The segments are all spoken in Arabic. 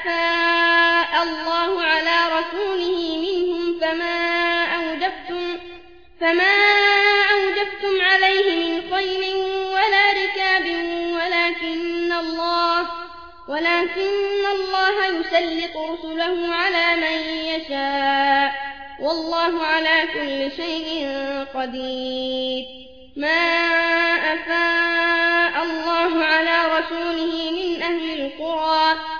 أفاء الله على رسوله منهم فما أوجبتم, فما أوجبتم عليه من خيل ولا ركاب ولكن الله ولكن الله يسلط رسله على من يشاء والله على كل شيء قدير. ما أفاء الله على رسوله من أهل القرى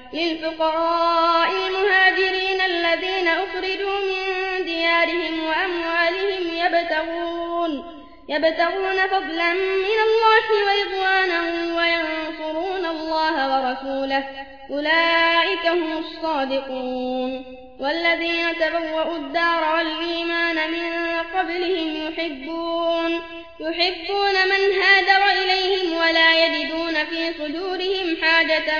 للفقراء المهاجرين الذين أخرجوا من ديارهم وأموالهم يبتغون, يبتغون فضلا من الله ورضوانا وينصرون الله ورسوله. أولئك هم الصادقون. والذين تبوأوا الدار والإيمان من قبلهم يحبون, يحبون من هاجر إليهم ولا يجدون في صدورهم حاجة